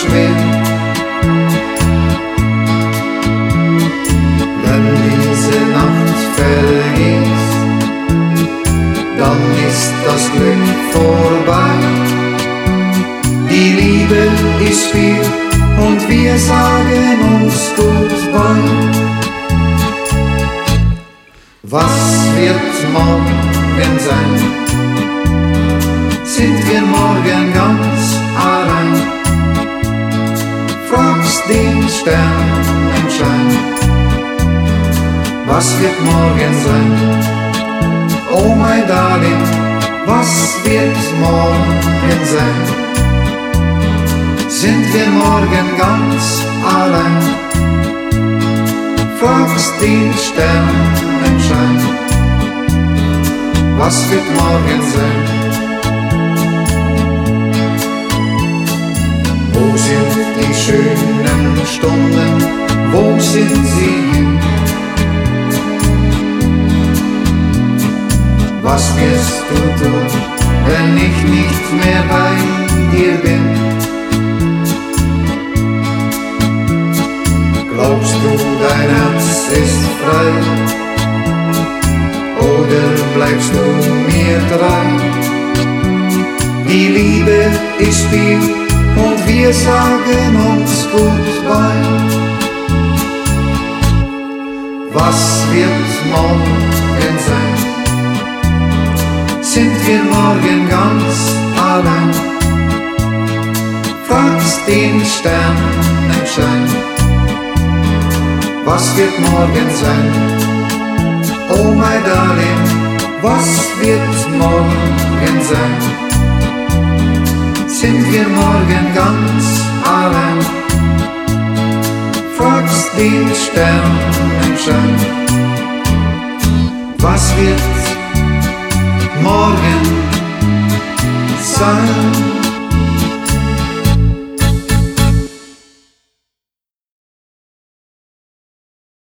schwer. Wenn diese Nacht vergeht, dann ist das Glück vorbei. Die Liebe ist viel und wir sagen uns goodbye. Was wird morgen sein? Sind wir morgen ganz Sternenschein. Was wird morgen sein? Oh mein Darling, was wird morgen sein? Sind wir morgen ganz allein? Fragst den Sternenschein. Was wird morgen sein? Wo sind die schönen Stunden? Wo sind sie hin? Was wirst du tun, wenn ich nicht mehr bei dir bin? Glaubst du, dein Herz ist frei? Oder bleibst du mir treu? Die Liebe ist viel wir sagen uns goodbye. Was wird morgen sein? Sind wir morgen ganz allein? Fragst den Sternenschein. Was wird morgen sein? Oh my darling, was wird morgen sein? Sind wir morgen ganz allein? Fragst den Sternenschein. Was wird morgen sein?